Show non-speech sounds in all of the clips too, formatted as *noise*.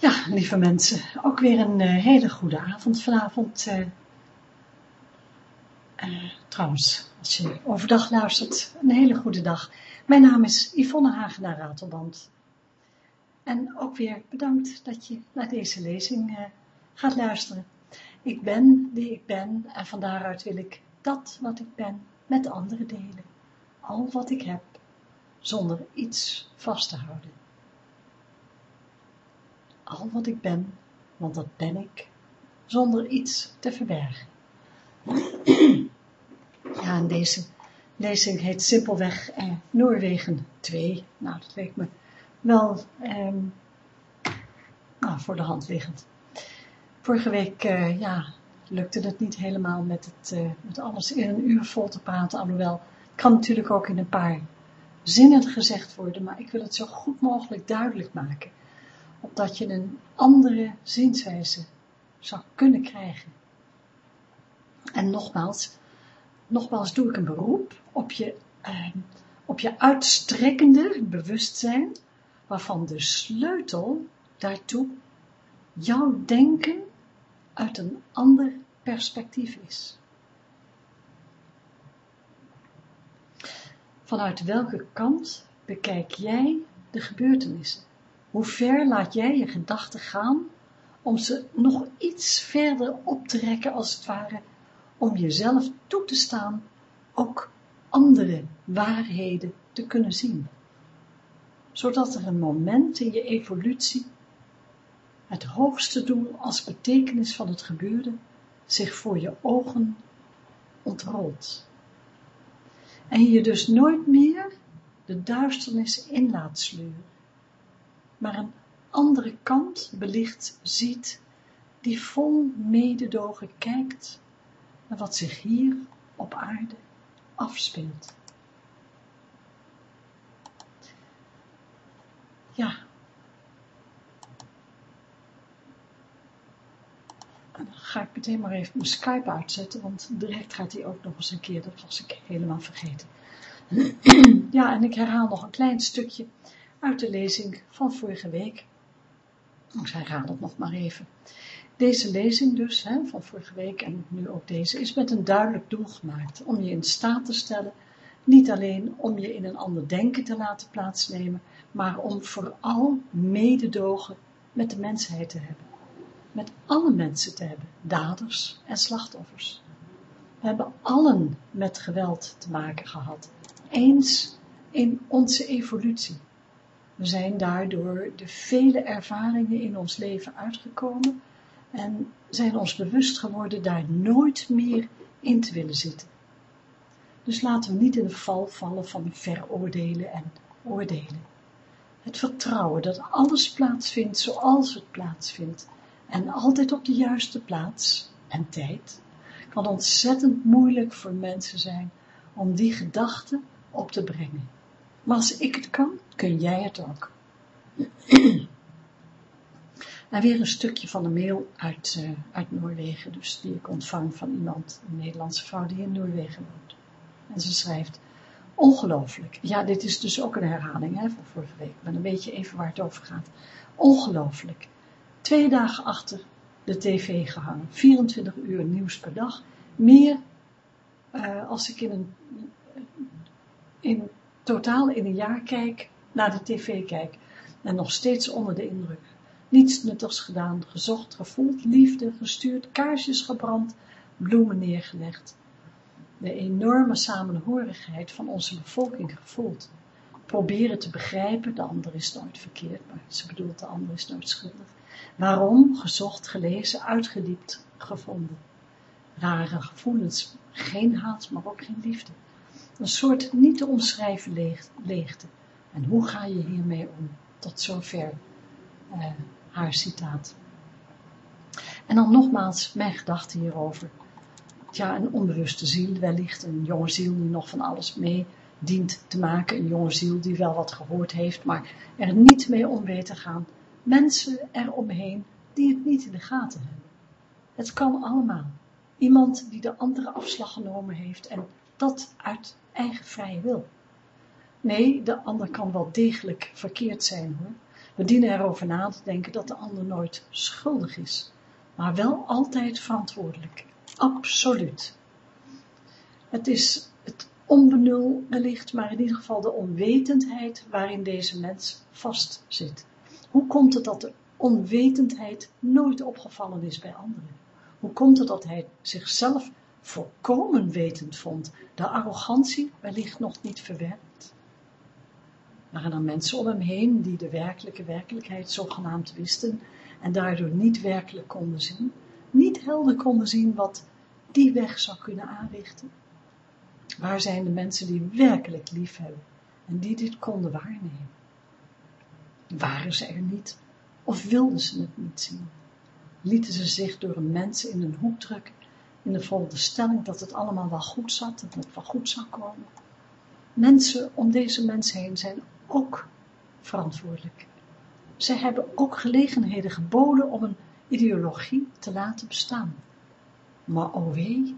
Ja, lieve mensen, ook weer een uh, hele goede avond vanavond. Uh, uh, trouwens, als je overdag luistert, een hele goede dag. Mijn naam is Yvonne Hagenaar Ratelband. En ook weer bedankt dat je naar deze lezing gaat luisteren. Ik ben wie ik ben en van daaruit wil ik dat wat ik ben met anderen delen. Al wat ik heb, zonder iets vast te houden al wat ik ben, want dat ben ik, zonder iets te verbergen. *clears throat* Ja, deze lezing heet simpelweg eh, Noorwegen 2. Nou, dat leek me wel eh, nou, voor de hand liggend. Vorige week, eh, ja, lukte het niet helemaal met, het, eh, met alles in een uur vol te praten, alhoewel, het kan natuurlijk ook in een paar zinnen gezegd worden, maar ik wil het zo goed mogelijk duidelijk maken opdat je een andere zienswijze zou kunnen krijgen. En nogmaals, nogmaals doe ik een beroep op je, eh, op je uitstrekkende bewustzijn, waarvan de sleutel daartoe jouw denken uit een ander perspectief is. Vanuit welke kant bekijk jij de gebeurtenissen? Hoe ver laat jij je gedachten gaan om ze nog iets verder op te rekken als het ware, om jezelf toe te staan ook andere waarheden te kunnen zien. Zodat er een moment in je evolutie het hoogste doel als betekenis van het gebeurde zich voor je ogen ontrolt. En je dus nooit meer de duisternis in laat sleuren maar een andere kant belicht ziet, die vol mededogen kijkt naar wat zich hier op aarde afspeelt. Ja. Dan ga ik meteen maar even mijn Skype uitzetten, want direct gaat hij ook nog eens een keer, dat was ik helemaal vergeten. *clears throat* ja, en ik herhaal nog een klein stukje uit de lezing van vorige week. Ik herhaal het nog maar even. Deze lezing dus, hè, van vorige week en nu ook deze, is met een duidelijk doel gemaakt, om je in staat te stellen, niet alleen om je in een ander denken te laten plaatsnemen, maar om vooral mededogen met de mensheid te hebben. Met alle mensen te hebben, daders en slachtoffers. We hebben allen met geweld te maken gehad, eens in onze evolutie. We zijn daardoor de vele ervaringen in ons leven uitgekomen en zijn ons bewust geworden daar nooit meer in te willen zitten. Dus laten we niet in de val vallen van veroordelen en oordelen. Het vertrouwen dat alles plaatsvindt zoals het plaatsvindt en altijd op de juiste plaats en tijd, kan ontzettend moeilijk voor mensen zijn om die gedachten op te brengen. Maar als ik het kan, kun jij het ook. *clears throat* en weer een stukje van een mail uit, uh, uit Noorwegen, dus die ik ontvang van iemand, een Nederlandse vrouw die in Noorwegen woont. En ze schrijft, ongelooflijk. Ja, dit is dus ook een herhaling hè, van vorige week, maar dan weet je even waar het over gaat. Ongelooflijk. Twee dagen achter de tv gehangen, 24 uur nieuws per dag, meer uh, als ik in een, in totaal in een jaar kijk, naar de tv kijk, en nog steeds onder de indruk. Niets nuttigs gedaan, gezocht, gevoeld, liefde, gestuurd, kaarsjes gebrand, bloemen neergelegd. De enorme samenhorigheid van onze bevolking gevoeld. Proberen te begrijpen, de ander is nooit verkeerd, maar ze bedoelt de ander is nooit schuldig. Waarom? Gezocht, gelezen, uitgediept, gevonden. Rare gevoelens, geen haat, maar ook geen liefde. Een soort niet te omschrijven leegte. En hoe ga je hiermee om? Tot zover uh, haar citaat. En dan nogmaals mijn gedachten hierover. Ja, een onbewuste ziel wellicht, een jonge ziel die nog van alles mee dient te maken, een jonge ziel die wel wat gehoord heeft, maar er niet mee om weet te gaan. Mensen eromheen die het niet in de gaten hebben. Het kan allemaal. Iemand die de andere afslag genomen heeft en dat uit eigen vrije wil. Nee, de ander kan wel degelijk verkeerd zijn hoor. We dienen erover na te denken dat de ander nooit schuldig is, maar wel altijd verantwoordelijk. Absoluut. Het is het onbenul wellicht, maar in ieder geval de onwetendheid waarin deze mens vastzit. Hoe komt het dat de onwetendheid nooit opgevallen is bij anderen? Hoe komt het dat hij zichzelf volkomen wetend vond, de arrogantie wellicht nog niet verwerkt? Waren er mensen om hem heen die de werkelijke werkelijkheid zogenaamd wisten en daardoor niet werkelijk konden zien, niet helder konden zien wat die weg zou kunnen aanrichten? Waar zijn de mensen die werkelijk lief hebben en die dit konden waarnemen? Waren ze er niet of wilden ze het niet zien? Lieten ze zich door een mens in een hoek drukken in de volgende stelling dat het allemaal wel goed zat, dat het wel goed zou komen? Mensen om deze mens heen zijn ook verantwoordelijk. Zij hebben ook gelegenheden geboden om een ideologie te laten bestaan. Maar o wee,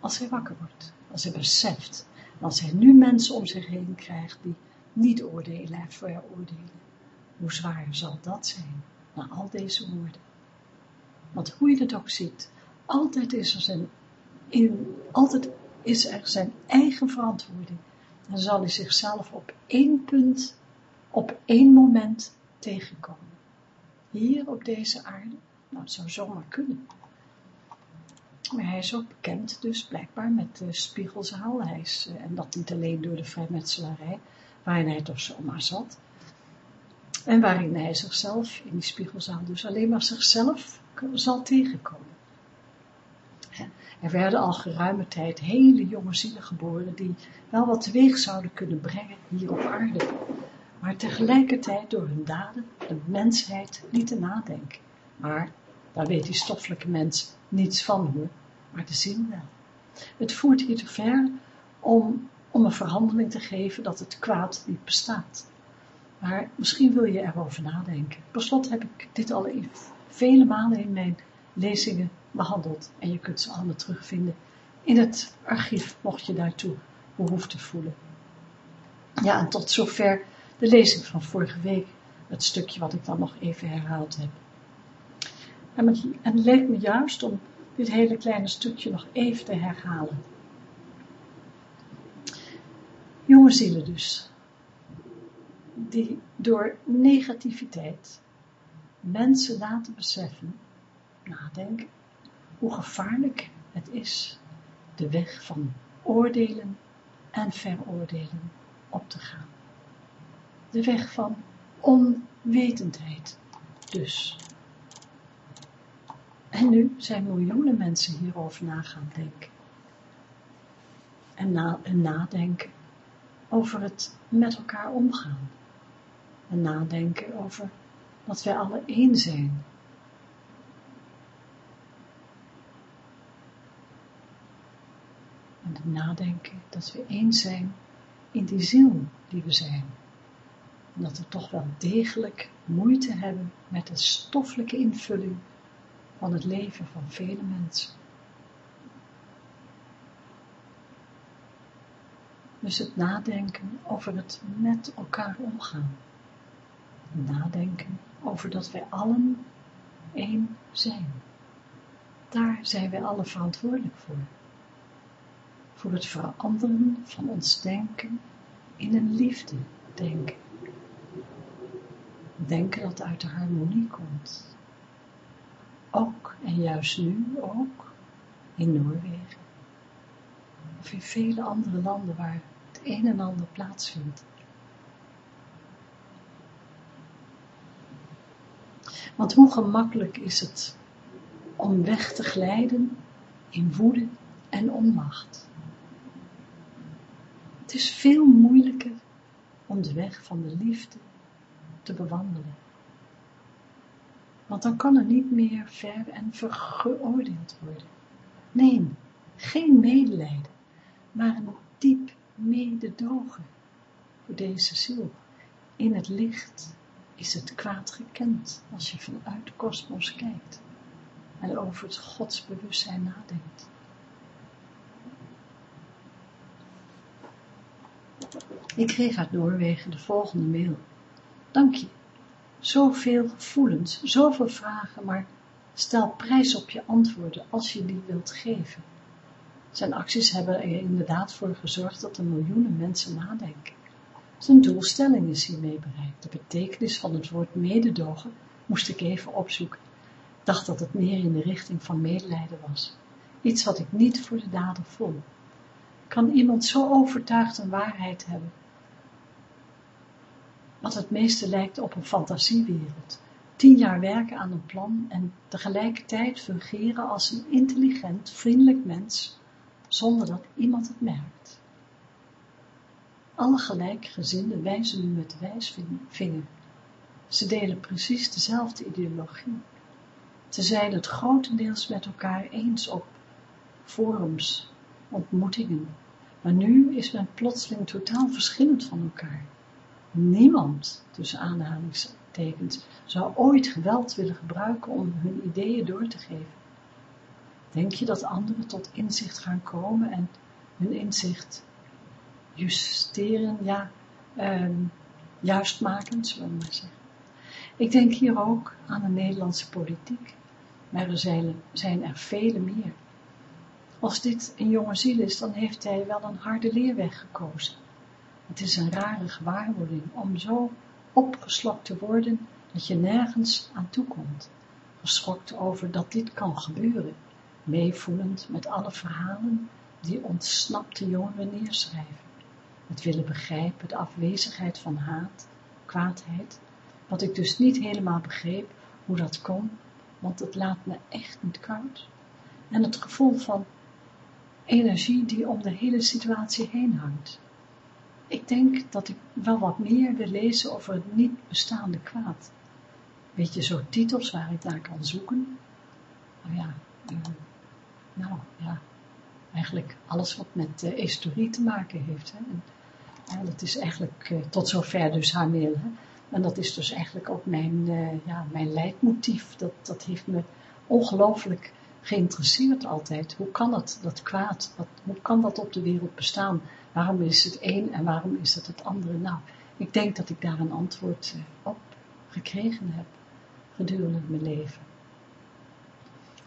als hij wakker wordt, als hij beseft, als hij nu mensen om zich heen krijgt die niet oordelen en veroordelen, hoe zwaar zal dat zijn, na al deze woorden. Want hoe je het ook ziet, altijd is er zijn, in, altijd is er zijn eigen verantwoording. Dan zal hij zichzelf op één punt, op één moment tegenkomen. Hier op deze aarde, nou het zou zomaar kunnen. Maar hij is ook bekend dus blijkbaar met de spiegelzaal. Hij is, en dat niet alleen door de vrijmetselarij, waarin hij toch zomaar zat. En waarin hij zichzelf in die spiegelzaal dus alleen maar zichzelf zal tegenkomen. Er werden al geruime tijd hele jonge zielen geboren die wel wat teweeg zouden kunnen brengen hier op aarde, maar tegelijkertijd door hun daden de mensheid lieten nadenken. Maar daar weet die stoffelijke mens niets van hoor, maar de zin wel. Het voert hier te ver om, om een verhandeling te geven dat het kwaad niet bestaat. Maar misschien wil je erover nadenken. Per slot heb ik dit al vele malen in mijn lezingen behandeld. En je kunt ze allemaal terugvinden in het archief, mocht je daartoe behoefte voelen. Ja, en tot zover de lezing van vorige week, het stukje wat ik dan nog even herhaald heb. En het, leek me juist om dit hele kleine stukje nog even te herhalen. Jonge zielen dus, die door negativiteit mensen laten beseffen, nadenken, hoe gevaarlijk het is de weg van oordelen en veroordelen op te gaan. De weg van onwetendheid dus. En nu zijn miljoenen mensen hierover na gaan denken. En, na, en nadenken over het met elkaar omgaan. En nadenken over dat wij alle één zijn nadenken dat we eens zijn in die ziel die we zijn. En dat we toch wel degelijk moeite hebben met de stoffelijke invulling van het leven van vele mensen. Dus het nadenken over het met elkaar omgaan. Nadenken over dat wij allen één zijn. Daar zijn wij alle verantwoordelijk voor voor het veranderen van ons denken in een liefde denken. Denken dat uit de harmonie komt. Ook en juist nu ook in Noorwegen. Of in vele andere landen waar het een en ander plaatsvindt. Want hoe gemakkelijk is het om weg te glijden in woede en onmacht. Het is veel moeilijker om de weg van de liefde te bewandelen. Want dan kan er niet meer ver en vergeoordeeld worden. Nee, geen medelijden, maar een diep mededogen voor deze ziel. In het licht is het kwaad gekend als je vanuit de kosmos kijkt en over het godsbewustzijn nadenkt. Ik kreeg uit Noorwegen de volgende mail. Dank je zoveel gevoelens, zoveel vragen, maar stel prijs op je antwoorden als je die wilt geven. Zijn acties hebben er inderdaad voor gezorgd dat er miljoenen mensen nadenken. Zijn doelstelling is hiermee bereikt. De betekenis van het woord mededogen moest ik even opzoeken. Ik dacht dat het meer in de richting van medelijden was. Iets wat ik niet voor de dader voel. Kan iemand zo overtuigd een waarheid hebben? Wat het meeste lijkt op een fantasiewereld. Tien jaar werken aan een plan en tegelijkertijd fungeren als een intelligent, vriendelijk mens, zonder dat iemand het merkt. Alle gelijkgezinden wijzen nu met de wijsvinger. Ze delen precies dezelfde ideologie. Ze zijn het grotendeels met elkaar eens op forums, ontmoetingen, maar nu is men plotseling totaal verschillend van elkaar. Niemand, tussen aanhalingstekens, zou ooit geweld willen gebruiken om hun ideeën door te geven. Denk je dat anderen tot inzicht gaan komen en hun inzicht justeren, ja, eh, juist maken, zullen we maar zeggen. Ik denk hier ook aan de Nederlandse politiek, maar er zijn, zijn er vele meer. Als dit een jonge ziel is, dan heeft hij wel een harde leerweg gekozen. Het is een rare gewaarwording om zo opgeslokt te worden dat je nergens aan toe komt, geschokt over dat dit kan gebeuren, meevoelend met alle verhalen die ontsnapte jongeren neerschrijven. Het willen begrijpen, de afwezigheid van haat, kwaadheid, wat ik dus niet helemaal begreep hoe dat kon, want het laat me echt niet koud. En het gevoel van energie die om de hele situatie heen hangt. Ik denk dat ik wel wat meer wil lezen over het niet bestaande kwaad. Weet je, zo titels waar ik naar kan zoeken? Nou ja, uh, nou ja, eigenlijk alles wat met uh, historie te maken heeft. Hè. En, dat is eigenlijk uh, tot zover dus haar mail. Hè. En dat is dus eigenlijk ook mijn, ja, mijn leidmotief. Dat, dat heeft me ongelooflijk geïnteresseerd altijd. Hoe kan het, dat kwaad, wat, hoe kan dat op de wereld bestaan? Waarom is het een en waarom is het het andere? Nou, ik denk dat ik daar een antwoord eh, op gekregen heb gedurende mijn leven.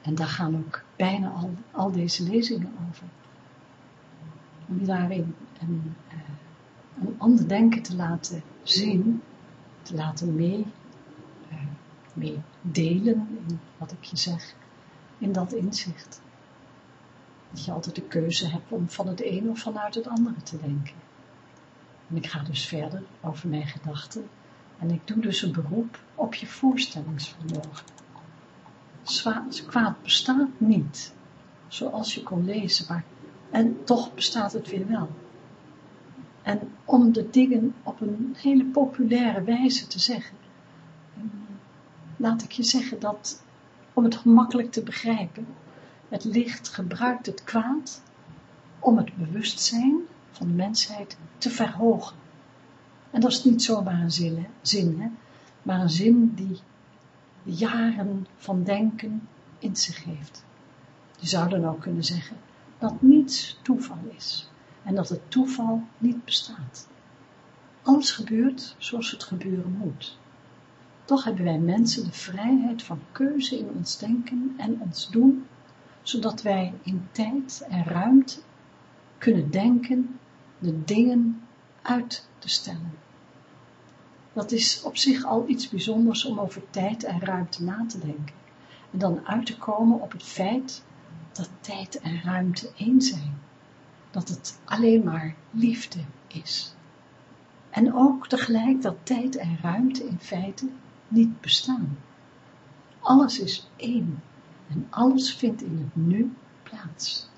En daar gaan ook bijna al, al deze lezingen over. Om daarin een, uh, een ander denken te laten zien, te laten mee, uh, mee delen in wat ik je zeg in dat inzicht. Dat je altijd de keuze hebt om van het ene of vanuit het andere te denken. En ik ga dus verder over mijn gedachten en ik doe dus een beroep op je voorstellingsvermogen. Kwaad bestaat niet, zoals je kon lezen, maar en toch bestaat het weer wel. En om de dingen op een hele populaire wijze te zeggen, laat ik je zeggen dat om het gemakkelijk te begrijpen. Het licht gebruikt het kwaad om het bewustzijn van de mensheid te verhogen. En dat is niet zomaar een zin, hè, maar een zin die jaren van denken in zich heeft. Je zou dan ook kunnen zeggen dat niets toeval is en dat het toeval niet bestaat. Alles gebeurt zoals het gebeuren moet. Toch hebben wij mensen de vrijheid van keuze in ons denken en ons doen, zodat wij in tijd en ruimte kunnen denken de dingen uit te stellen. Dat is op zich al iets bijzonders om over tijd en ruimte na te denken. En dan uit te komen op het feit dat tijd en ruimte één zijn. Dat het alleen maar liefde is. En ook tegelijk dat tijd en ruimte in feite niet bestaan. Alles is één en alles vindt in het nu plaats.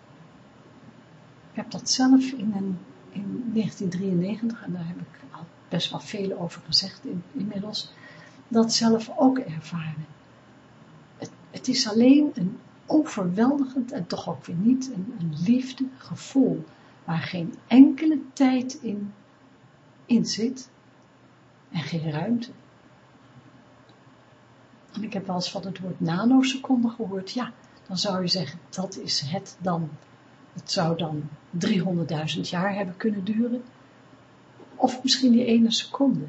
Ik heb dat zelf in, een, in 1993, en daar heb ik al best wel veel over gezegd in, inmiddels, dat zelf ook ervaren. Het, het, is alleen een overweldigend en toch ook weer niet een, een liefde gevoel, waar geen enkele tijd in, in zit en geen ruimte. Ik heb wel eens van het woord nanoseconde gehoord. Ja, dan zou je zeggen, dat is het dan. Het zou dan 300.000 jaar hebben kunnen duren. Of misschien die ene seconde.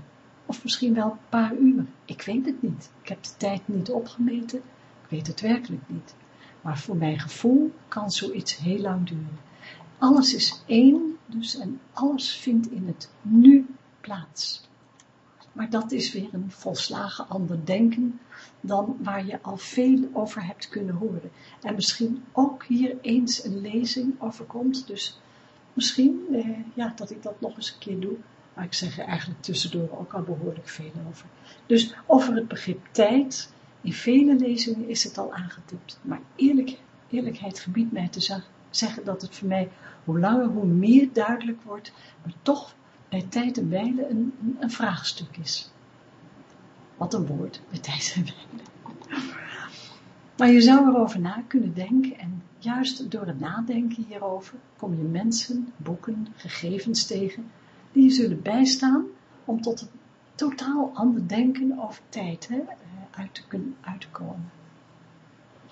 of misschien wel een paar uur. Ik weet het niet. Ik heb de tijd niet opgemeten. Ik weet het werkelijk niet. Maar voor mijn gevoel kan zoiets heel lang duren. Alles is één, dus en alles vindt in het nu plaats. Maar dat is weer een volslagen ander denken dan waar je al veel over hebt kunnen horen. En misschien ook hier eens een lezing over komt, dus misschien eh, ja, dat ik dat nog eens een keer doe. Maar ik zeg er eigenlijk tussendoor ook al behoorlijk veel over. Dus over het begrip tijd, in vele lezingen is het al aangetipt. Maar eerlijk, eerlijkheid gebiedt mij te zeggen dat het voor mij hoe langer hoe meer duidelijk wordt, maar toch bij tijd en wijle een, een, vraagstuk is. Wat een woord, bij tijd en wijle. Maar je zou erover na kunnen denken en juist door het nadenken hierover kom je mensen, boeken, gegevens tegen die je zullen bijstaan om tot een totaal ander denken over tijd hè, uit, te kunnen, komen.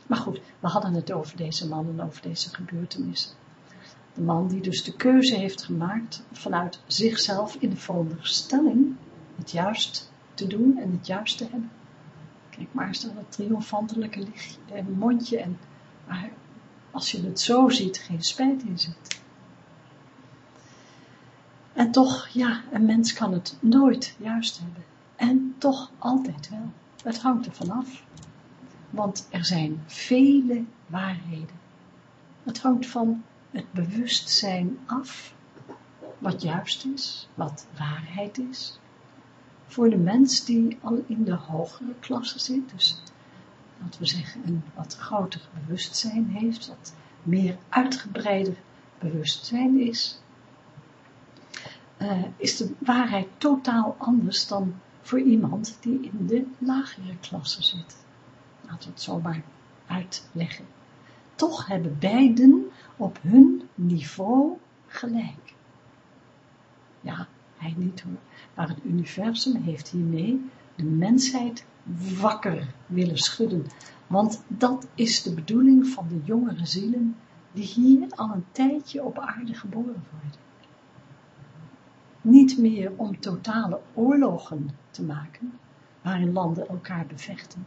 Maar goed, we hadden het over deze man en over deze gebeurtenissen. De man die dus de keuze heeft gemaakt vanuit zichzelf in de veronderstelling het juist te doen en het juist te hebben. Kijk maar eens naar dat triomfantelijke eh, mondje en als je het zo ziet, geen spijt in zit. En toch, ja, een mens kan het nooit juist hebben. En toch altijd wel. Het hangt er vanaf. Want er zijn vele waarheden. Het hangt van het bewustzijn af, wat juist is, wat waarheid is. Voor de mens die al in de hogere klasse zit, dus laten we zeggen een wat groter bewustzijn heeft, wat meer uitgebreider bewustzijn is, uh, is de waarheid totaal anders dan voor iemand die in de lagere klasse zit. Laten we het zo maar uitleggen. Toch hebben beiden op hun niveau gelijk. Ja, hij niet hoor, maar het universum heeft hiermee de mensheid wakker willen schudden, want dat is de bedoeling van de jongere zielen die hier al een tijdje op aarde geboren worden. Niet meer om totale oorlogen te maken, waarin landen elkaar bevechten,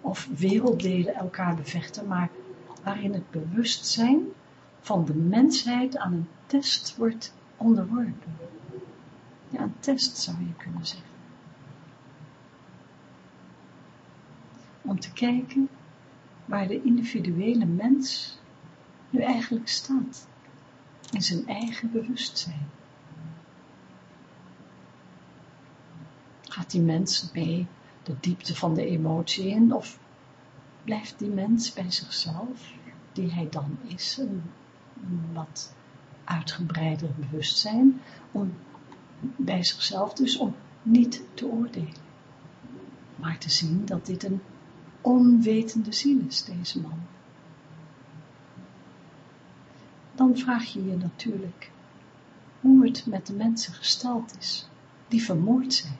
of werelddelen elkaar bevechten, maar waarin het bewustzijn van de mensheid aan een test wordt onderworpen. Ja, een test zou je kunnen zeggen. Om te kijken waar de individuele mens nu eigenlijk staat. In zijn eigen bewustzijn. Gaat die mens mee de diepte van de emotie in of blijft die mens bij zichzelf, die hij dan is, een, wat uitgebreider bewustzijn, om bij zichzelf dus om niet te oordelen, maar te zien dat dit een onwetende ziel is, deze man. Dan vraag je je natuurlijk hoe het met de mensen gesteld is, die vermoord zijn.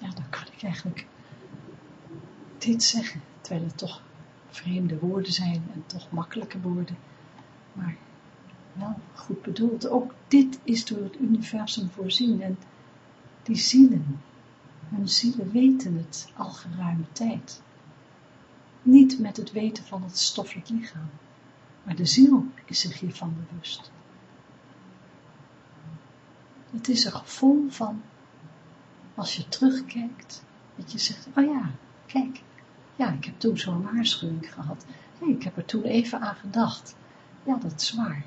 ja, dan kan ik eigenlijk dit zeggen, terwijl het toch vreemde woorden zijn en toch makkelijke woorden, maar wel goed bedoeld. Ook dit is door het universum voorzien en die zielen, hun zielen weten het al geruime tijd. Niet met het weten van het stoffelijk lichaam, maar de ziel is zich hiervan bewust. Het is een gevoel van als je terugkijkt, dat je zegt, oh ja, kijk, ja, ik heb toen zo'n waarschuwing gehad. Ik heb er toen even aan gedacht. Ja, dat is waar.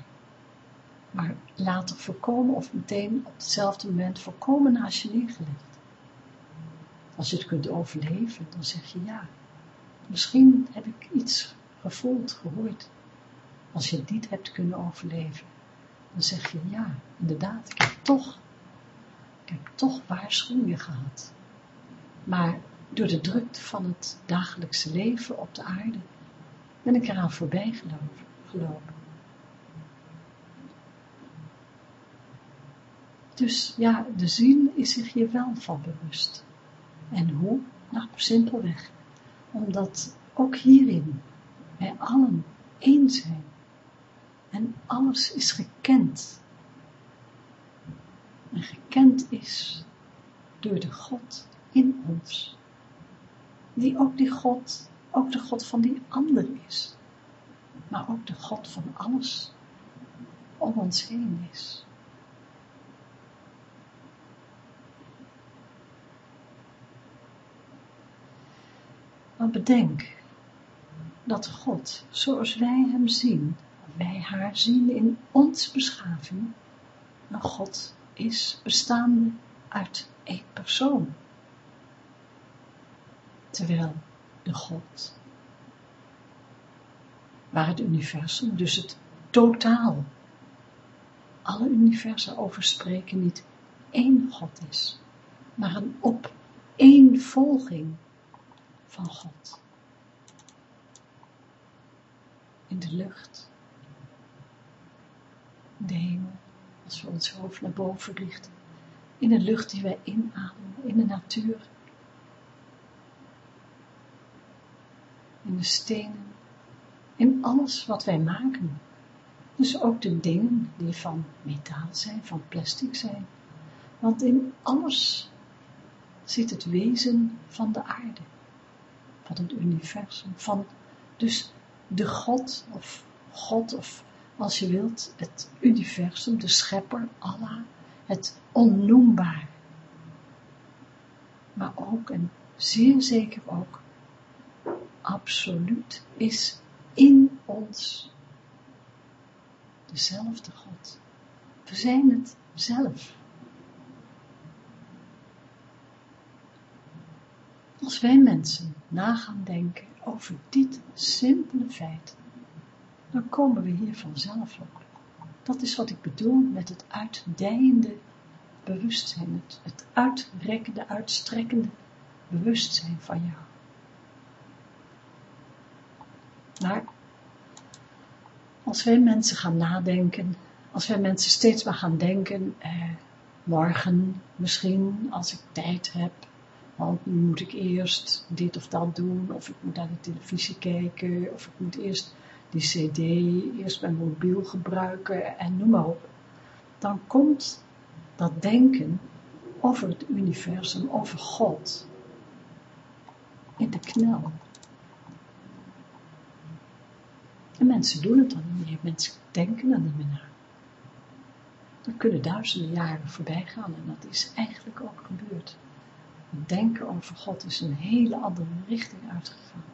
Maar later voorkomen of meteen op hetzelfde moment voorkomen naast je neergelegd. Als je het kunt overleven, dan zeg je ja. Misschien heb ik iets gevoeld, gehoord. Als je het niet hebt kunnen overleven, dan zeg je ja, inderdaad, ik heb toch heb toch waarschuwingen gehad. Maar door de drukte van het dagelijkse leven op de aarde ben ik eraan voorbij gelopen. Dus ja, de ziel is zich hier wel van bewust. En hoe? Nou, simpelweg. Omdat ook hierin wij allen één zijn. En alles is gekend en gekend is door de God in ons. Die ook die God, ook de God van die ander is. Maar ook de God van alles om ons heen is. Maar bedenk dat God, zoals wij hem zien, wij haar zien in ons beschaving, een God is bestaande uit één persoon. Terwijl de God, waar het universum, dus het totaal, alle universa overspreken niet één God is, maar een opeenvolging van God. In de lucht, in de hemel, als we ons hoofd naar boven richten, in de lucht die wij inademen, in de natuur, in de stenen, in alles wat wij maken. Dus ook de dingen die van metaal zijn, van plastic zijn. Want in alles zit het wezen van de aarde, van het universum, van dus de God of God of als je wilt, het universum, de schepper, Allah, het onnoembaar. Maar ook, en zeer zeker ook, absoluut is in ons dezelfde God. We zijn het zelf. Als wij mensen nagaan denken over dit simpele feit, dan komen we hier vanzelf op. Dat is wat ik bedoel met het uitdijende bewustzijn, het, het uitrekkende, uitstrekkende bewustzijn van jou. Maar als wij mensen gaan nadenken, als wij mensen steeds maar gaan denken, eh, morgen misschien, als ik tijd heb, want nu moet ik eerst dit of dat doen, of ik moet naar de televisie kijken, of ik moet eerst die cd, eerst mijn mobiel gebruiken en noem maar op. Dan komt dat denken over het universum, over God, in de knel. En mensen doen het dan niet meer, mensen denken er niet meer naar. Dan kunnen duizenden jaren voorbij gaan en dat is eigenlijk ook gebeurd. Denken over God is een hele andere richting uitgegaan.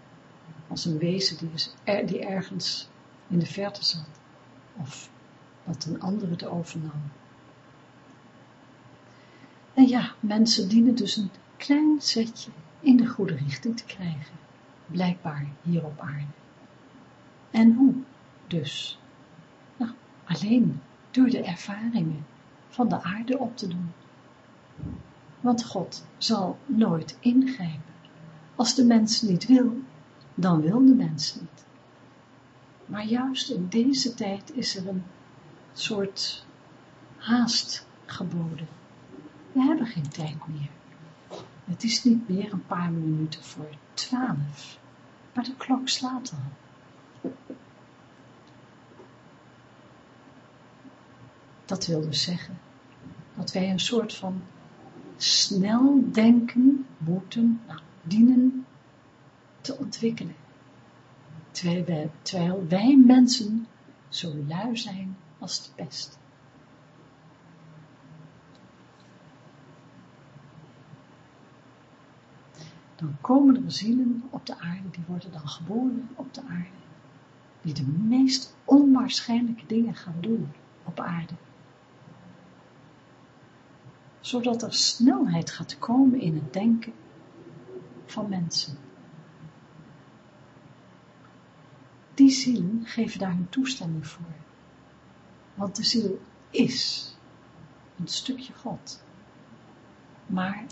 Als een wezen die, is, die ergens in de verte zat. Of dat een andere het overnam. En ja, mensen dienen dus een klein zetje in de goede richting te krijgen. Blijkbaar hier op aarde. En hoe dus? Nou, alleen door de ervaringen van de aarde op te doen. Want God zal nooit ingrijpen. Als de mens niet wil, dan wil de mens niet. Maar juist in deze tijd is er een soort haast geboden. We hebben geen tijd meer. Het is niet meer een paar minuten voor twaalf, maar de klok slaat al. Dat wil dus zeggen dat wij een soort van snel denken moeten, nou, dienen te ontwikkelen. Terwijl wij, terwijl wij mensen zo lui zijn als de pest. Dan komen er zielen op de aarde, die worden dan geboren op de aarde, die de meest onwaarschijnlijke dingen gaan doen op aarde zodat er snelheid gaat komen in het denken van mensen. Die zielen geven daar hun toestemming voor. Want de ziel is een stukje God. Maar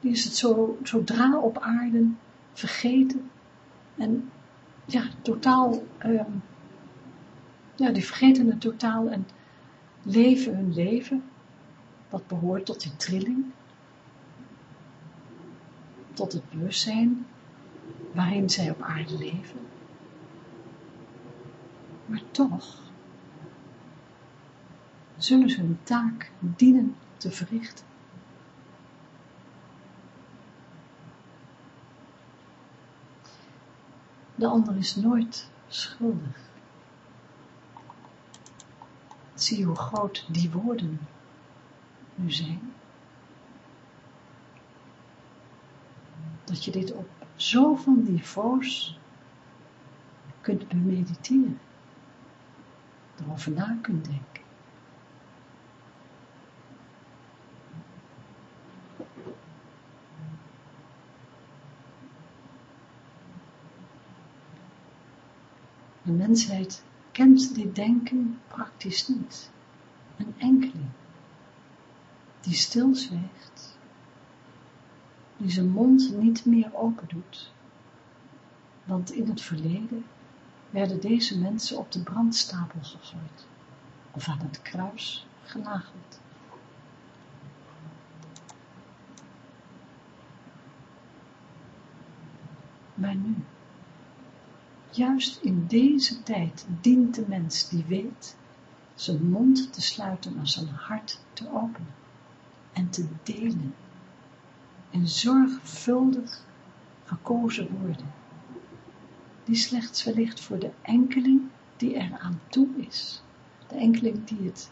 die is het zo, zodra op aarde vergeten en ja, totaal, ehm, ja, die vergeten het totaal en leven hun leven wat behoort tot die trilling, tot het bewustzijn waarin zij op aarde leven. Maar toch zullen ze hun taak dienen te verrichten. De ander is nooit schuldig. Zie hoe groot die woorden nu zijn. Dat je dit op zoveel niveaus kunt bemediteren. Erover na kunt denken. De mensheid kent dit denken praktisch niet. Een enkeling die stilzwijgt, die zijn mond niet meer open doet, want in het verleden werden deze mensen op de brandstapel gegooid of aan het kruis genageld. Maar nu, Juist in deze tijd dient de mens die weet zijn mond te sluiten en zijn hart te openen en te delen. In zorgvuldig gekozen woorden, die slechts wellicht voor de enkeling die er aan toe is, de enkeling die het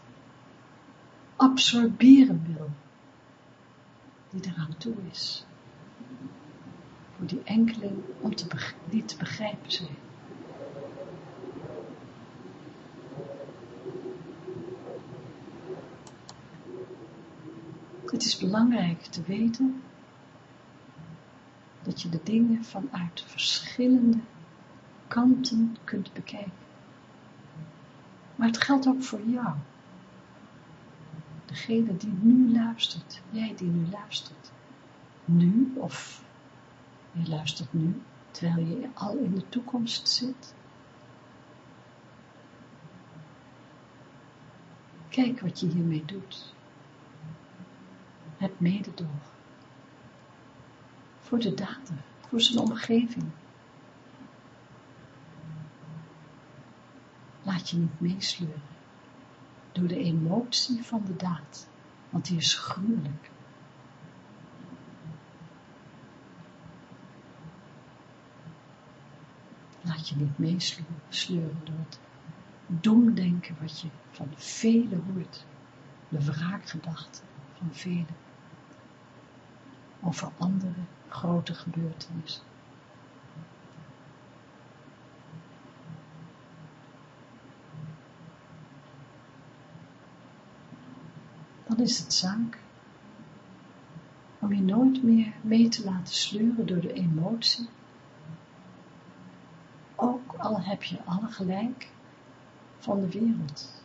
absorberen wil, die eraan toe is, voor die enkeling om te, die te begrijpen zijn. Het is belangrijk te weten dat je de dingen vanuit verschillende kanten kunt bekijken. Maar het geldt ook voor jou. Degene die nu luistert, jij die nu luistert. Nu, of je luistert nu, terwijl je al in de toekomst zit. Kijk wat je hiermee doet het mededogen. Voor de dader, voor zijn omgeving. Laat je niet meesleuren door de emotie van de daad, want die is gruwelijk. Laat je niet meesleuren door het domdenken wat je van velen hoort, de wraakgedachten van velen over andere grote gebeurtenissen. Dan is het zaak om je nooit meer mee te laten sleuren door de emotie, ook al heb je alle gelijk van de wereld.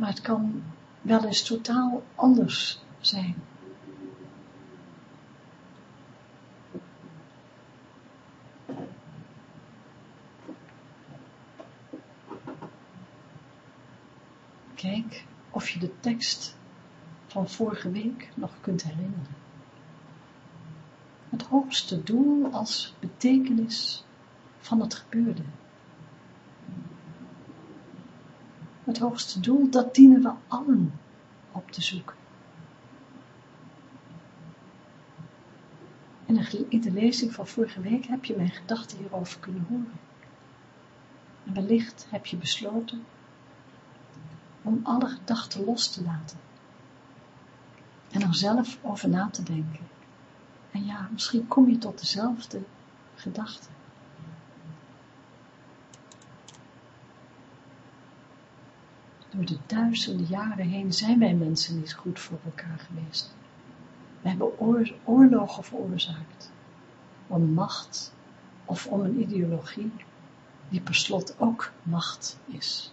Maar het kan wel eens totaal anders zijn. Kijk of je de tekst van vorige week nog kunt herinneren. Het hoogste doel als betekenis van het gebeurde. Het hoogste doel, dat dienen we allen op te zoeken. En in de lezing van vorige week heb je mijn gedachten hierover kunnen horen. En wellicht heb je besloten om alle gedachten los te laten. En er zelf over na te denken. En ja, misschien kom je tot dezelfde gedachten. Door de duizenden jaren heen zijn wij mensen niet goed voor elkaar geweest. We hebben oorlogen veroorzaakt. Om macht of om een ideologie die per slot ook macht is.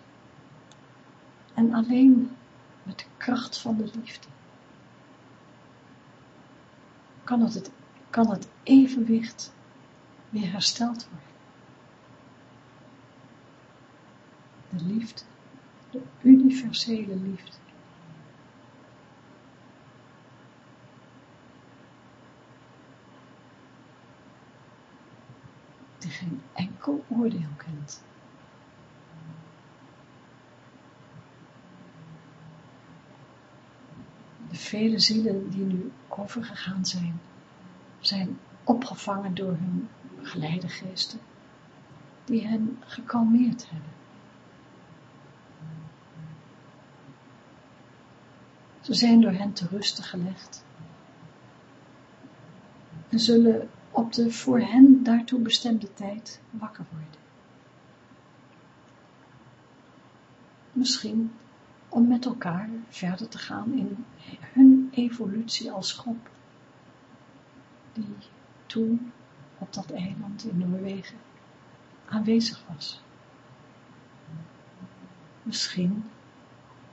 En alleen met de kracht van de liefde kan het, kan het evenwicht weer hersteld worden. De liefde universele liefde. Die geen enkel oordeel kent. De vele zielen die nu overgegaan zijn, zijn opgevangen door hun geleidegeesten, die hen gekalmeerd hebben. Ze zijn door hen te rusten gelegd en zullen op de voor hen daartoe bestemde tijd wakker worden. Misschien om met elkaar verder te gaan in hun evolutie als groep, die toen op dat eiland in Noorwegen aanwezig was. Misschien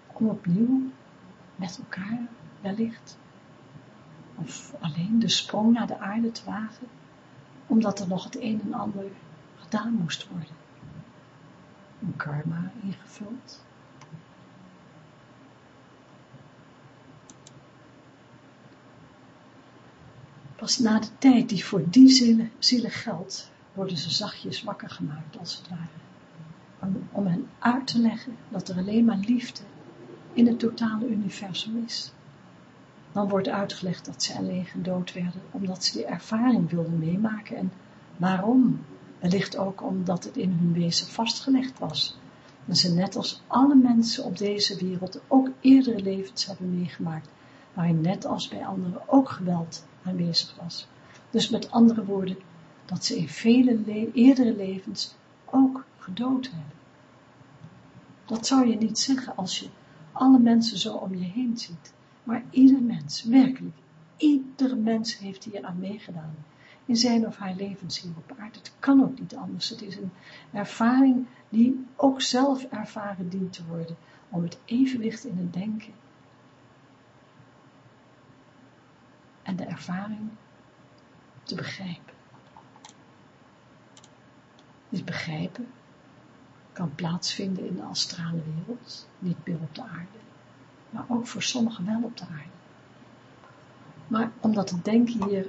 om opnieuw met elkaar wellicht, of alleen de sprong naar de aarde te wagen, omdat er nog het een en ander gedaan moest worden. Een karma ingevuld. Pas na de tijd die voor die zielen, zielen geldt, worden ze zachtjes wakker gemaakt, als het ware. Om, hen uit te leggen dat er alleen maar liefde in het totale universum is. Dan wordt uitgelegd dat ze alleen gedood werden, omdat ze die ervaring wilden meemaken en waarom? Wellicht ook omdat het in hun wezen vastgelegd was. En ze net als alle mensen op deze wereld ook eerdere levens hebben meegemaakt, waarin net als bij anderen ook geweld aanwezig was. Dus met andere woorden, dat ze in vele eerdere levens ook gedood hebben. Dat zou je niet zeggen als je alle mensen zo om je heen ziet. Maar ieder mens, werkelijk, ieder mens heeft hier aan meegedaan. In zijn of haar levens hier op aarde. Het kan ook niet anders. Het is een ervaring die ook zelf ervaren dient te worden. Om het evenwicht in het denken. En de ervaring te begrijpen. Dus begrijpen kan plaatsvinden in de astrale wereld, niet meer op de aarde, maar ook voor sommigen wel op de aarde. Maar omdat het denken hier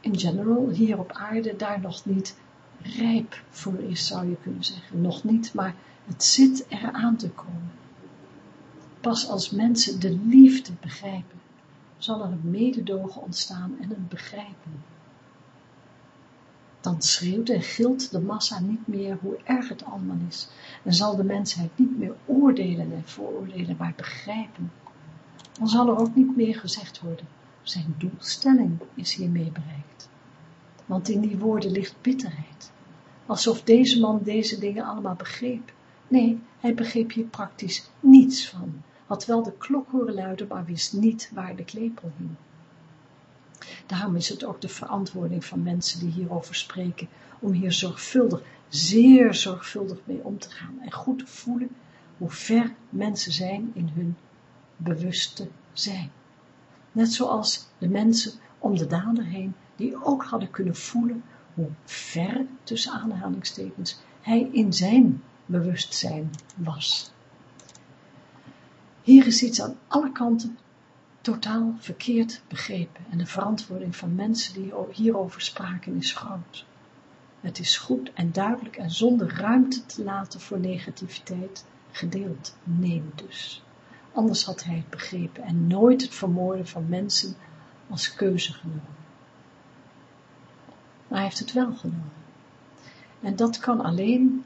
in general, hier op aarde, daar nog niet rijp voor is, zou je kunnen zeggen. Nog niet, maar het zit eraan te komen. Pas als mensen de liefde begrijpen, zal er een mededogen ontstaan en een begrijpen dan schreeuwt en gilt de massa niet meer hoe erg het allemaal is en zal de mensheid niet meer oordelen en vooroordelen, maar begrijpen. Dan zal er ook niet meer gezegd worden, zijn doelstelling is hiermee bereikt. Want in die woorden ligt bitterheid, alsof deze man deze dingen allemaal begreep. Nee, hij begreep hier praktisch niets van, had wel de klok horen luiden, maar wist niet waar de klepel hing. Daarom is het ook de verantwoording van mensen die hierover spreken, om hier zorgvuldig, zeer zorgvuldig mee om te gaan en goed te voelen hoe ver mensen zijn in hun bewuste zijn. Net zoals de mensen om de dader heen, die ook hadden kunnen voelen hoe ver, tussen aanhalingstekens, hij in zijn bewustzijn was. Hier is iets aan alle kanten totaal verkeerd begrepen en de verantwoording van mensen die hierover spraken is groot. Het is goed en duidelijk en zonder ruimte te laten voor negativiteit gedeeld neem dus. Anders had hij het begrepen en nooit het vermoorden van mensen als keuze genomen. Maar hij heeft het wel genomen. En dat kan alleen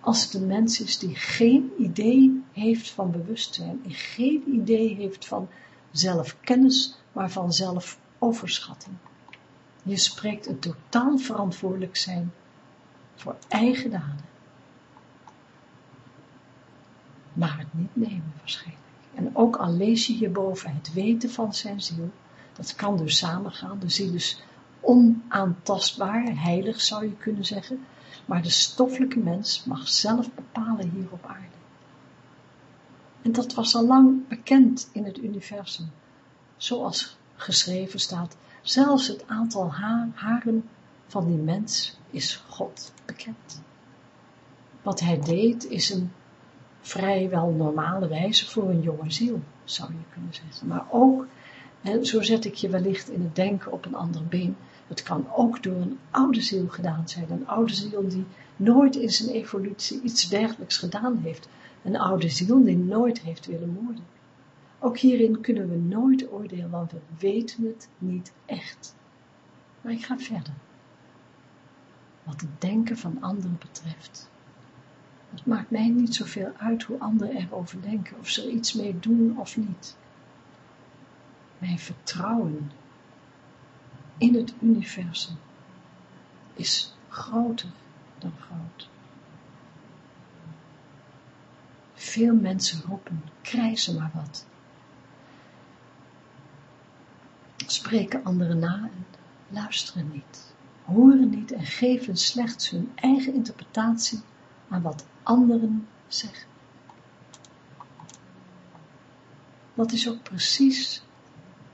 als het een mens is die geen idee heeft van bewustzijn en geen idee heeft van zelfkennis, maar van zelfoverschatting. Je spreekt een totaal verantwoordelijk zijn voor eigen daden. Maar het niet nemen waarschijnlijk. En ook al lees je hierboven het weten van zijn ziel, dat kan dus samengaan, de ziel is onaantastbaar, heilig zou je kunnen zeggen, maar de stoffelijke mens mag zelf bepalen hier op aarde. En dat was al lang bekend in het universum. Zoals geschreven staat, zelfs het aantal haren van die mens is God bekend. Wat hij deed is een vrijwel normale wijze voor een jonge ziel, zou je kunnen zeggen. Maar ook, en zo zet ik je wellicht in het denken op een ander been, het kan ook door een oude ziel gedaan zijn. Een oude ziel die nooit in zijn evolutie iets dergelijks gedaan heeft, een oude ziel die nooit heeft willen moorden. Ook hierin kunnen we nooit oordelen, want we weten het niet echt. Maar ik ga verder. Wat het denken van anderen betreft. Het maakt mij niet zoveel uit hoe anderen erover denken, of ze er iets mee doen of niet. Mijn vertrouwen in het universum is groter dan groot. Veel mensen roepen, krijgen maar wat. Spreken anderen na en luisteren niet, horen niet en geven slechts hun eigen interpretatie aan wat anderen zeggen. Dat is ook precies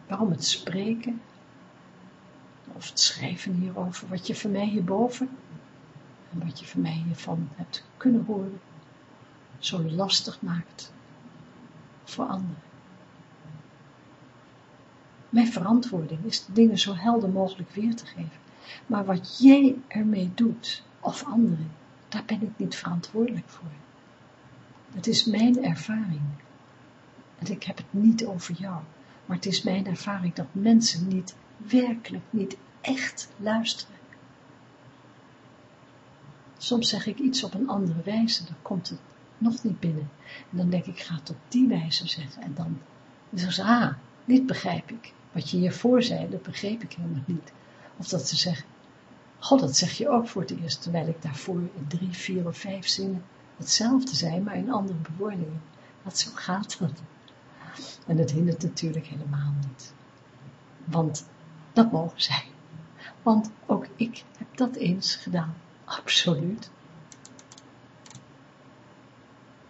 waarom het spreken of het schrijven hierover, wat je van mij hierboven en wat je van mij hiervan hebt kunnen horen, zo lastig maakt voor anderen. Mijn verantwoording is dingen zo helder mogelijk weer te geven. Maar wat jij ermee doet, of anderen, daar ben ik niet verantwoordelijk voor. Het is mijn ervaring. En ik heb het niet over jou. Maar het is mijn ervaring dat mensen niet werkelijk, niet echt luisteren. Soms zeg ik iets op een andere wijze, dan komt het nog niet binnen. En dan denk ik, ga het op die wijze zeggen. En dan zeggen ze, ah, dit begrijp ik. Wat je hiervoor zei, dat begreep ik helemaal niet. Of dat ze zeggen, god, dat zeg je ook voor het eerst, terwijl ik daarvoor in drie, vier of vijf zinnen hetzelfde zei, maar in andere bewoordingen. Wat zo gaat dat. En dat hindert natuurlijk helemaal niet. Want dat mogen zij. Want ook ik heb dat eens gedaan. Absoluut.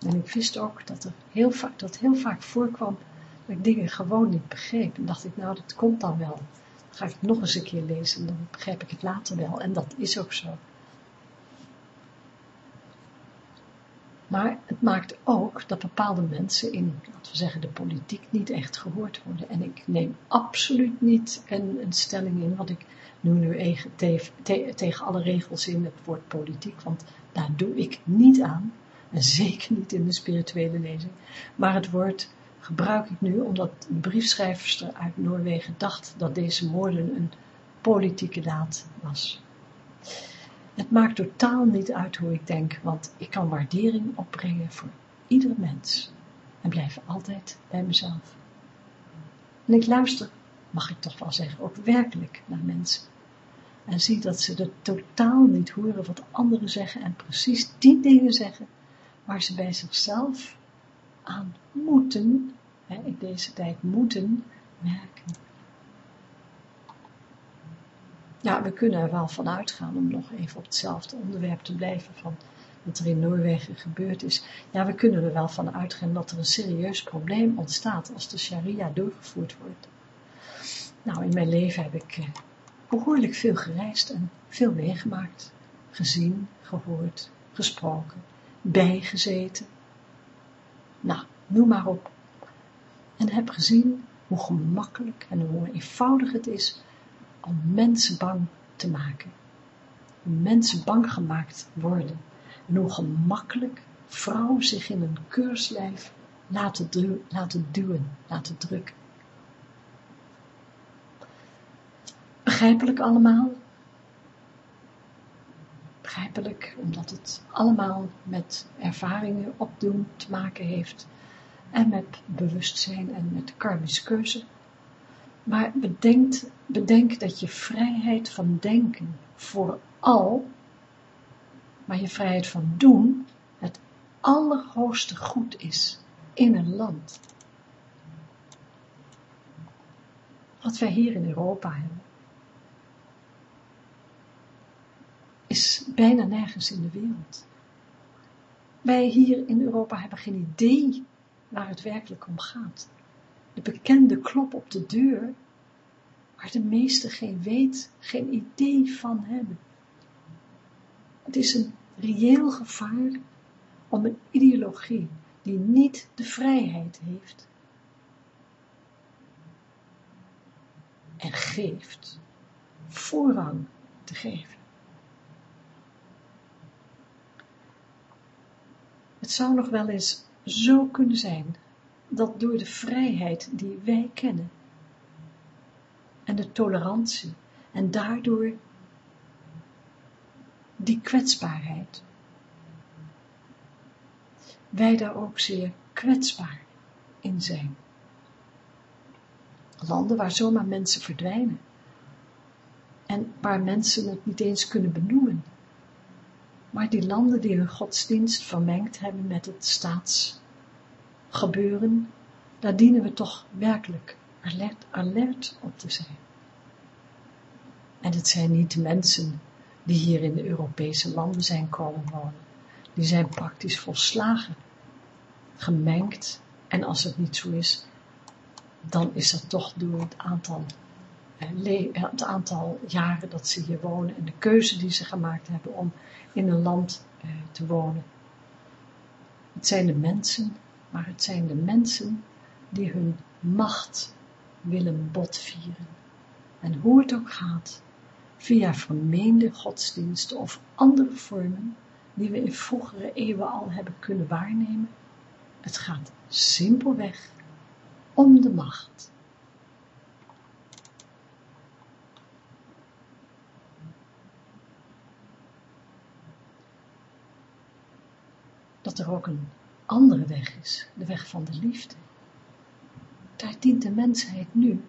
En ik wist ook dat er heel vaak, dat heel vaak voorkwam dat ik dingen gewoon niet begreep. En dacht ik, nou, dat komt dan wel. Dan ga ik het nog eens een keer lezen en dan begrijp ik het later wel. En dat is ook zo. Maar het maakt ook dat bepaalde mensen in, laten we zeggen, de politiek niet echt gehoord worden. En ik neem absoluut niet een, stelling in, wat ik nu nu tegen alle regels in het woord politiek, want daar doe ik niet aan. En zeker niet in de spirituele lezing. Maar het woord gebruik ik nu omdat de briefschrijfster uit Noorwegen dacht dat deze moorden een politieke daad was. Het maakt totaal niet uit hoe ik denk, want ik kan waardering opbrengen voor ieder mens en blijf altijd bij mezelf. En ik luister, mag ik toch wel zeggen, ook werkelijk naar mensen. En zie dat ze er totaal niet horen wat anderen zeggen en precies die dingen zeggen waar ze bij zichzelf aan moeten, hè, in deze tijd moeten werken. Ja, we kunnen er wel van uitgaan om nog even op hetzelfde onderwerp te blijven van wat er in Noorwegen gebeurd is. Ja, we kunnen er wel van uitgaan dat er een serieus probleem ontstaat als de sharia doorgevoerd wordt. Nou, in mijn leven heb ik eh, behoorlijk veel gereisd en veel meegemaakt, gezien, gehoord, gesproken, bijgezeten. Nou, noem maar op. En heb gezien hoe gemakkelijk en hoe eenvoudig het is om mensen bang te maken. Hoe mensen bang gemaakt worden. En hoe gemakkelijk vrouwen zich in een keurslijf laten, laten duwen, laten drukken. Begrijpelijk allemaal? Begrijpelijk, omdat het allemaal met ervaringen opdoen te maken heeft en met bewustzijn en met karmische keuze. Maar bedenk, bedenk dat je vrijheid van denken vooral, maar je vrijheid van doen het allerhoogste goed is in een land. Wat wij hier in Europa hebben, is bijna nergens in de wereld. Wij hier in Europa hebben geen idee waar het werkelijk om gaat de bekende klop op de deur, waar de meesten geen weet, geen idee van hebben. Het is een reëel gevaar om een ideologie die niet de vrijheid heeft en geeft, voorrang te geven. Het zou nog wel eens zo kunnen zijn dat door de vrijheid die wij kennen en de tolerantie en daardoor die kwetsbaarheid, wij daar ook zeer kwetsbaar in zijn. Landen waar zomaar mensen verdwijnen en waar mensen het niet eens kunnen benoemen. Maar die landen die hun godsdienst vermengd hebben met het staatsgebeuren, daar dienen we toch werkelijk alert, alert op te zijn. En het zijn niet mensen die hier in de Europese landen zijn komen wonen. Die zijn praktisch volslagen, gemengd. En als het niet zo is, dan is dat toch door het aantal, het aantal jaren dat ze hier wonen en de keuze die ze gemaakt hebben om in een land eh, te wonen. Het zijn de mensen, maar het zijn de mensen die hun macht willen botvieren. En hoe het ook gaat, via vermeende godsdiensten of andere vormen die we in vroegere eeuwen al hebben kunnen waarnemen. Het gaat simpelweg om de macht. Dat er ook een andere weg is, de weg van de liefde. Daar dient de mensheid nu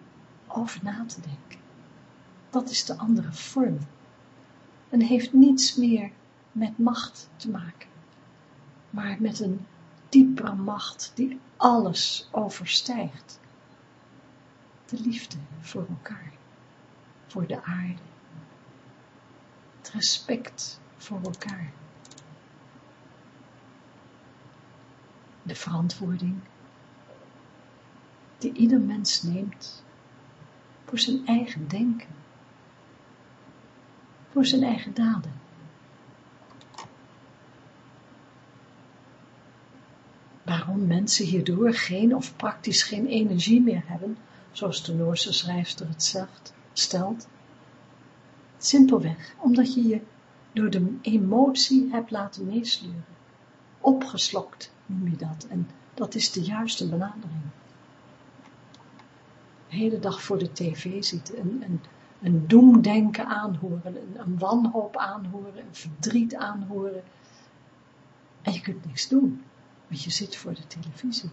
over na te denken dat is de andere vorm. En heeft niets meer met macht te maken, maar met een diepere macht die alles overstijgt. De liefde voor elkaar, voor de aarde, het respect voor elkaar, de verantwoording die ieder mens neemt voor zijn eigen denken voor zijn eigen daden. Waarom mensen hierdoor geen of praktisch geen energie meer hebben, zoals de Noorse schrijfster het zegt, stelt? Simpelweg omdat je je door de emotie hebt laten meesleuren. Opgeslokt noem je dat en dat is de juiste benadering. De hele dag voor de tv ziet een, een een doemdenken aanhoren, een, een wanhoop aanhoren, een verdriet aanhoren. En je kunt niks doen, want je zit voor de televisie.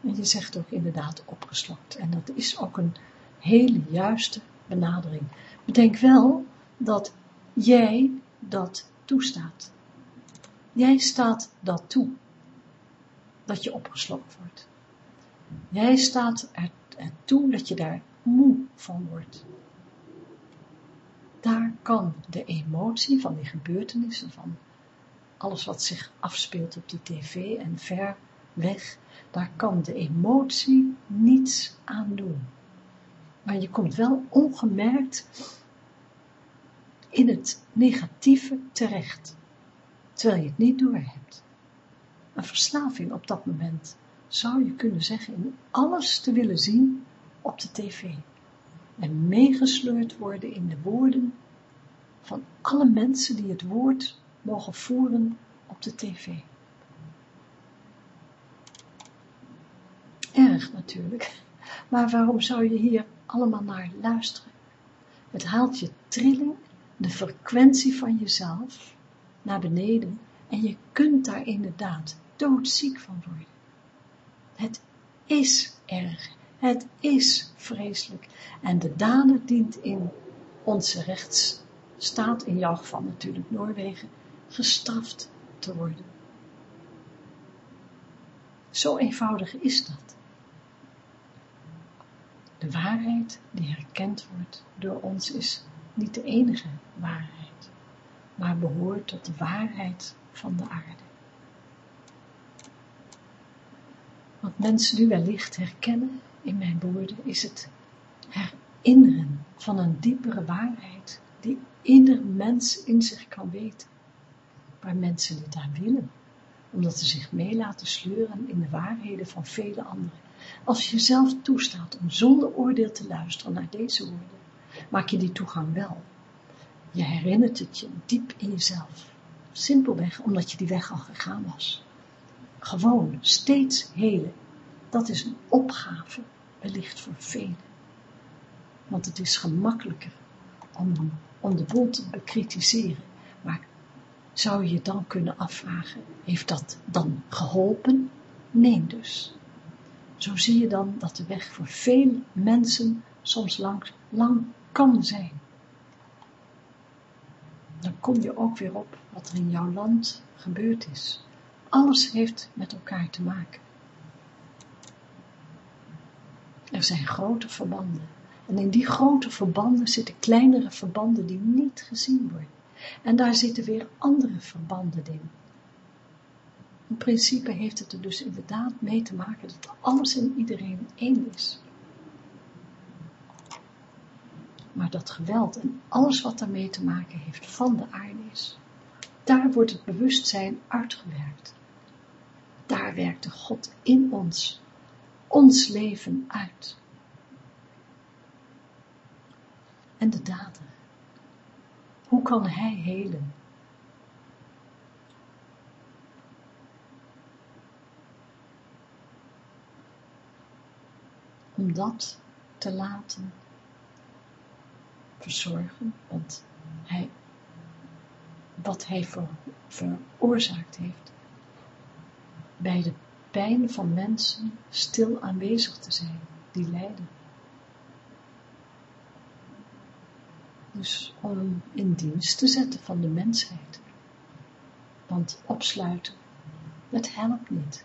En je zegt ook inderdaad opgeslokt. En dat is ook een hele juiste benadering. Bedenk wel dat jij dat toestaat. Jij staat dat toe. Dat je opgeslokt wordt. Jij staat er, toe dat je daar moe van wordt. Daar kan de emotie van die gebeurtenissen, van alles wat zich afspeelt op die tv en ver weg, daar kan de emotie niets aan doen. Maar je komt wel ongemerkt in het negatieve terecht, terwijl je het niet doorhebt. Een verslaving op dat moment zou je kunnen zeggen in alles te willen zien op de tv en meegesleurd worden in de woorden van alle mensen die het woord mogen voeren op de tv. Erg natuurlijk, maar waarom zou je hier allemaal naar luisteren? Het haalt je trilling, de frequentie van jezelf, naar beneden en je kunt daar inderdaad doodziek van worden. Het is erg het is vreselijk. En de dader dient in onze rechtsstaat, in jouw geval natuurlijk Noorwegen, gestraft te worden. Zo eenvoudig is dat. De waarheid die herkend wordt door ons is niet de enige waarheid, maar behoort tot de waarheid van de aarde. Wat mensen nu wellicht herkennen in mijn woorden is het herinneren van een diepere waarheid die ieder mens in zich kan weten, waar mensen dit aan willen, omdat ze zich mee laten sleuren in de waarheden van vele anderen. Als je zelf toestaat om zonder oordeel te luisteren naar deze woorden, maak je die toegang wel. Je herinnert het je diep in jezelf, simpelweg omdat je die weg al gegaan was. gewoon steeds helen, dat is een opgave, wellicht voor velen. Want het is gemakkelijker om, om de boel te bekritiseren. Maar zou je dan kunnen afvragen, heeft dat dan geholpen? Nee dus. Zo zie je dan dat de weg voor veel mensen soms lang, lang kan zijn. Dan kom je ook weer op wat er in jouw land gebeurd is. Alles heeft met elkaar te maken. Er zijn grote verbanden. En in die grote verbanden zitten kleinere verbanden die niet gezien worden. En daar zitten weer andere verbanden in. In principe heeft het er dus inderdaad mee te maken dat alles en iedereen één is. Maar dat geweld en alles wat daarmee te maken heeft van de aarde is. Daar wordt het bewustzijn uitgewerkt. Daar werkte God in ons, ons leven uit. En de dader, hoe kan hij helen? Om dat te laten verzorgen, want hij, wat hij veroorzaakt heeft, bij de pijn van mensen stil aanwezig te zijn, die lijden. Dus om in dienst te zetten van de mensheid. Want opsluiten, het helpt niet.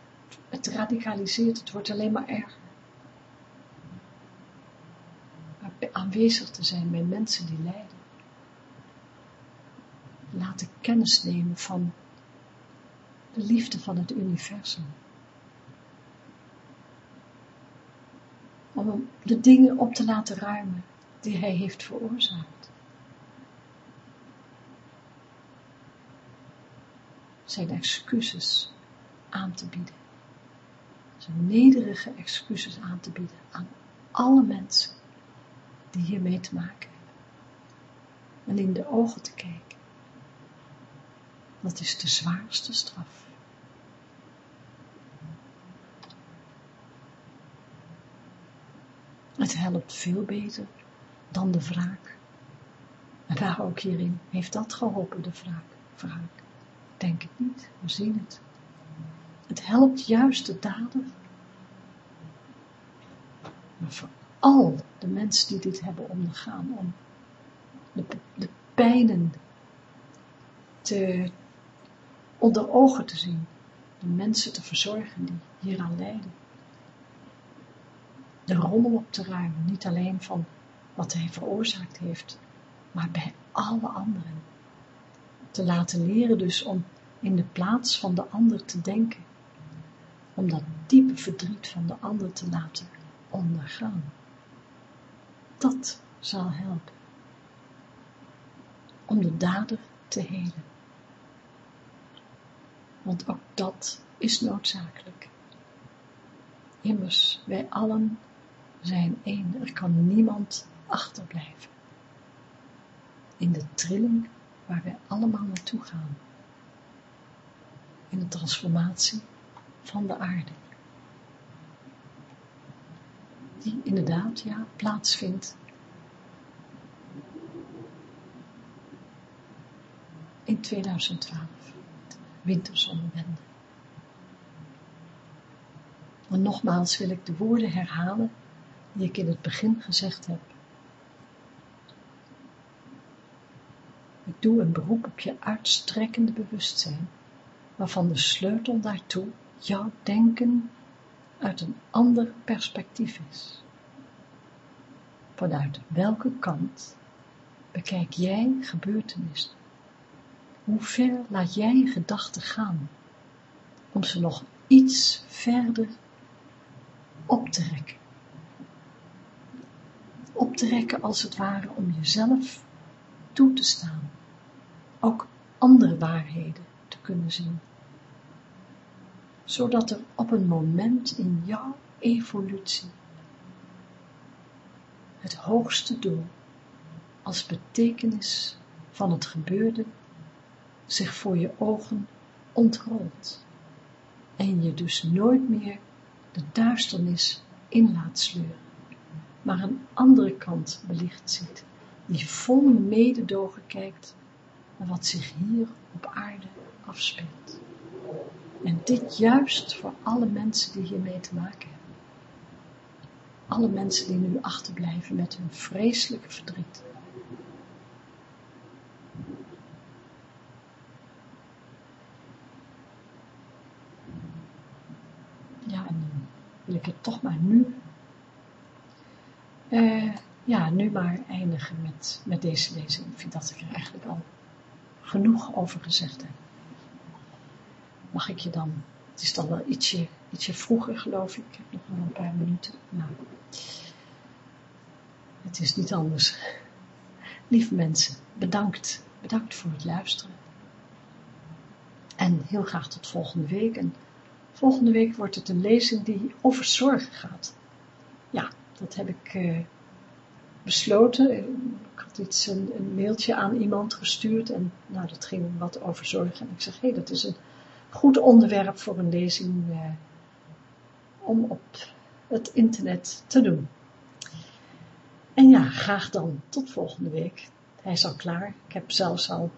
Het radicaliseert, het wordt alleen maar erger. Maar aanwezig te zijn bij mensen die lijden. Laten kennis nemen van de liefde van het universum. Om de dingen op te laten ruimen die hij heeft veroorzaakt. Zijn excuses aan te bieden. Zijn nederige excuses aan te bieden aan alle mensen die hiermee te maken hebben. En in de ogen te kijken. Dat is de zwaarste straf. Het helpt veel beter dan de wraak. En daar ook hierin heeft dat geholpen, de wraak. Denk het niet, we zien het. Het helpt juist de dader. Maar vooral de mensen die dit hebben ondergaan, om de, de pijnen te, onder ogen te zien. De mensen te verzorgen die hieraan lijden de rommel op te ruimen, niet alleen van wat hij veroorzaakt heeft, maar bij alle anderen. Te laten leren dus om in de plaats van de ander te denken, om dat diepe verdriet van de ander te laten ondergaan. Dat zal helpen om de dader te helen. Want ook dat is noodzakelijk. Immers, wij allen zijn één. Er kan niemand achterblijven. In de trilling waar wij allemaal naartoe gaan. In de transformatie van de aarde. Die inderdaad, ja, plaatsvindt in 2012, winterzonnewende. Maar nogmaals wil ik de woorden herhalen die ik in het begin gezegd heb. Ik doe een beroep op je uitstrekkende bewustzijn, waarvan de sleutel daartoe jouw denken uit een ander perspectief is. Vanuit welke kant bekijk jij gebeurtenissen? Hoe ver laat jij gedachten gaan om ze nog iets verder op te rekken? optrekken als het ware om jezelf toe te staan. Ook andere waarheden te kunnen zien. Zodat er op een moment in jouw evolutie het hoogste doel als betekenis van het gebeurde zich voor je ogen ontrolt. En je dus nooit meer de duisternis in laat sleuren, maar een andere kant belicht ziet, die vol mededogen kijkt naar wat zich hier op aarde afspeelt. En dit juist voor alle mensen die hiermee te maken hebben. Alle mensen die nu achterblijven met hun vreselijke verdriet. Ja, en dan wil ik het toch maar nu, uh, ja, nu maar eindigen met, met deze lezing. Ik vind dat ik er eigenlijk al genoeg over gezegd heb. Mag ik je dan, het is dan wel ietsje, ietsje vroeger geloof ik, ik heb nog wel een paar minuten. Nou, het is niet anders. Lieve mensen, bedankt. Bedankt voor het luisteren. En heel graag tot volgende week. En volgende week wordt het een lezing die over zorgen gaat. Ja, dat heb ik uh, besloten. Ik had iets, een, een, mailtje aan iemand gestuurd en nou, dat ging wat over zorgen. En ik zeg, hé, hey, dat is een goed onderwerp voor een lezing uh, om op het internet te doen. En ja, graag dan tot volgende week. Hij is al klaar. Ik heb zelfs al,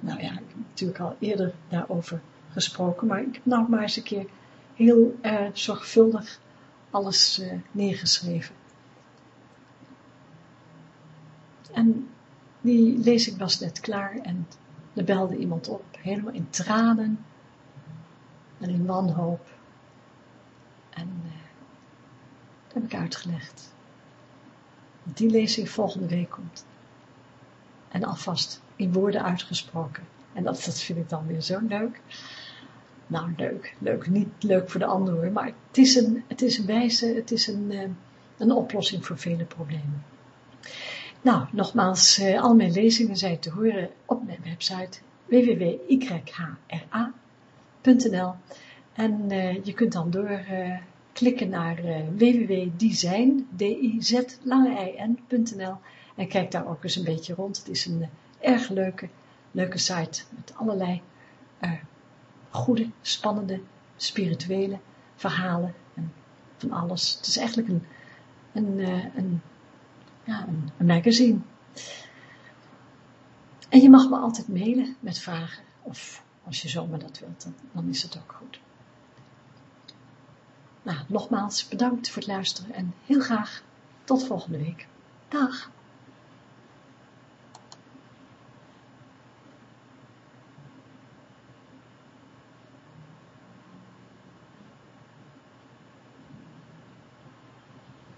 nou ja, ik heb natuurlijk al eerder daarover gesproken, maar ik heb nog maar eens een keer heel uh, zorgvuldig alles uh, neergeschreven. En die lezing was net klaar en er belde iemand op, helemaal in tranen en in wanhoop. En dat heb ik uitgelegd die lezing volgende week komt. En alvast in woorden uitgesproken. En dat, dat vind ik dan weer zo leuk. Nou, leuk. Leuk. Niet leuk voor de ander hoor. Maar het is een, het is een wijze, het is een, uh, een oplossing voor vele problemen. Nou, nogmaals, uh, al mijn lezingen zijn te horen op mijn website www.yhra.nl En uh, je kunt dan door klikken naar uh, www.design, en kijk daar ook eens een beetje rond. Het is een erg leuke, leuke site met allerlei goede, spannende, spirituele verhalen en van alles. Het is eigenlijk een, een, een, ja, een, een magazine. En je mag me altijd mailen met vragen of als je zomaar dat wilt, dan, dan is het ook goed. Nou, nogmaals bedankt voor het luisteren en heel graag tot volgende week. Dag!